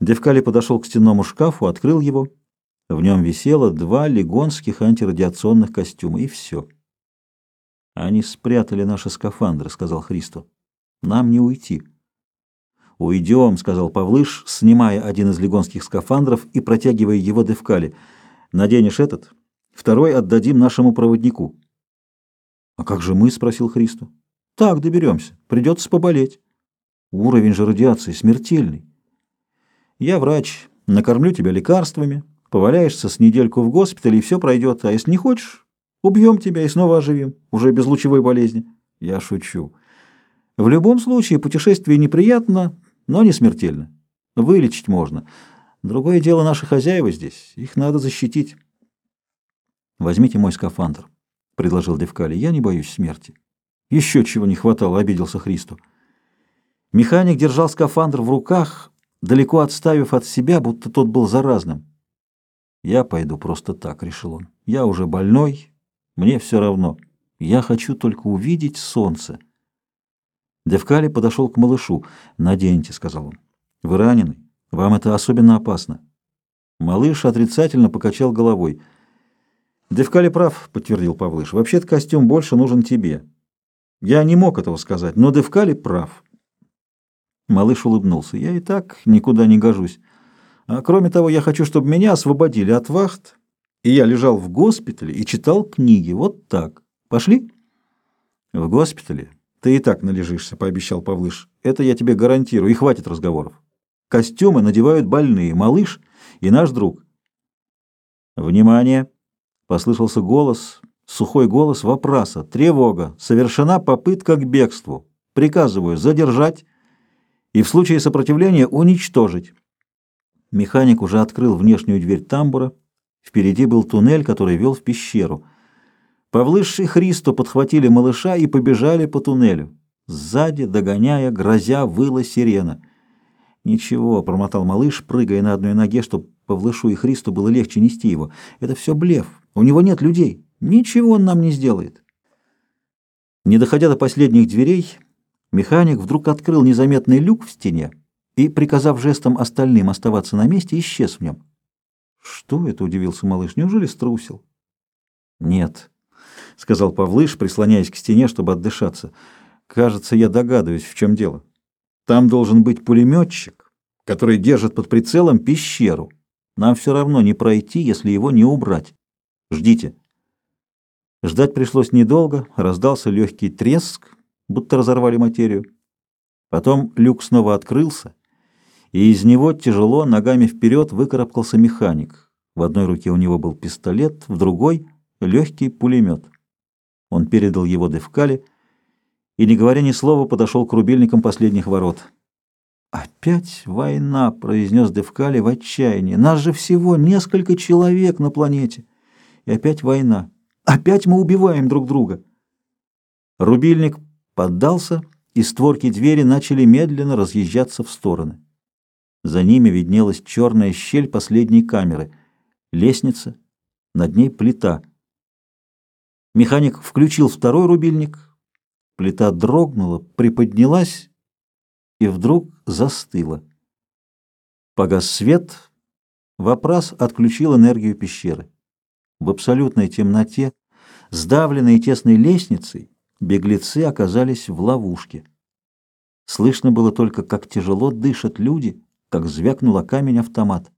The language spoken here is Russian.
Девкали подошел к стенному шкафу, открыл его. В нем висело два легонских антирадиационных костюма, и все. «Они спрятали наши скафандры», — сказал Христо. «Нам не уйти». «Уйдем», — сказал Павлыш, снимая один из легонских скафандров и протягивая его Девкали. «Наденешь этот, второй отдадим нашему проводнику». «А как же мы?» — спросил Христо. «Так, доберемся. Придется поболеть. Уровень же радиации смертельный». Я врач, накормлю тебя лекарствами, поваляешься с недельку в госпитале, и все пройдет. А если не хочешь, убьем тебя и снова оживим, уже без лучевой болезни. Я шучу. В любом случае, путешествие неприятно, но не смертельно. Вылечить можно. Другое дело наши хозяева здесь. Их надо защитить. Возьмите мой скафандр, — предложил Девкали. Я не боюсь смерти. Еще чего не хватало, — обиделся Христу. Механик держал скафандр в руках, далеко отставив от себя, будто тот был заразным. «Я пойду просто так», — решил он. «Я уже больной, мне все равно. Я хочу только увидеть солнце». Девкали подошел к малышу. «Наденьте», — сказал он. «Вы ранены? Вам это особенно опасно». Малыш отрицательно покачал головой. «Девкали прав», — подтвердил Павлыш. «Вообще-то костюм больше нужен тебе». Я не мог этого сказать, но Девкали прав. Малыш улыбнулся. «Я и так никуда не гожусь. А кроме того, я хочу, чтобы меня освободили от вахт, и я лежал в госпитале и читал книги. Вот так. Пошли?» «В госпитале? Ты и так належишься», — пообещал Павлыш. «Это я тебе гарантирую, и хватит разговоров. Костюмы надевают больные, малыш и наш друг». «Внимание!» — послышался голос, сухой голос вопроса. «Тревога! Совершена попытка к бегству. Приказываю задержать» и в случае сопротивления уничтожить. Механик уже открыл внешнюю дверь тамбура. Впереди был туннель, который вел в пещеру. Павлыш и Христо подхватили малыша и побежали по туннелю. Сзади, догоняя, грозя, выла сирена. «Ничего», — промотал малыш, прыгая на одной ноге, чтобы Павлышу и Христу было легче нести его. «Это все блеф. У него нет людей. Ничего он нам не сделает». Не доходя до последних дверей, Механик вдруг открыл незаметный люк в стене и, приказав жестом остальным оставаться на месте, исчез в нем. «Что это?» — удивился малыш. «Неужели струсил?» «Нет», — сказал Павлыш, прислоняясь к стене, чтобы отдышаться. «Кажется, я догадываюсь, в чем дело. Там должен быть пулеметчик, который держит под прицелом пещеру. Нам все равно не пройти, если его не убрать. Ждите». Ждать пришлось недолго, раздался легкий треск, будто разорвали материю. Потом люк снова открылся, и из него тяжело ногами вперед выкарабкался механик. В одной руке у него был пистолет, в другой — легкий пулемет. Он передал его Девкале и, не говоря ни слова, подошел к рубильникам последних ворот. «Опять война!» — произнес Девкали в отчаянии. «Нас же всего несколько человек на планете. И опять война. Опять мы убиваем друг друга». Рубильник поддался, и створки двери начали медленно разъезжаться в стороны. За ними виднелась черная щель последней камеры, лестница, над ней плита. Механик включил второй рубильник, плита дрогнула, приподнялась и вдруг застыла. Погас свет, вопрос отключил энергию пещеры. В абсолютной темноте, сдавленной тесной лестницей, беглецы оказались в ловушке. Слышно было только, как тяжело дышат люди, как звякнула камень автомат.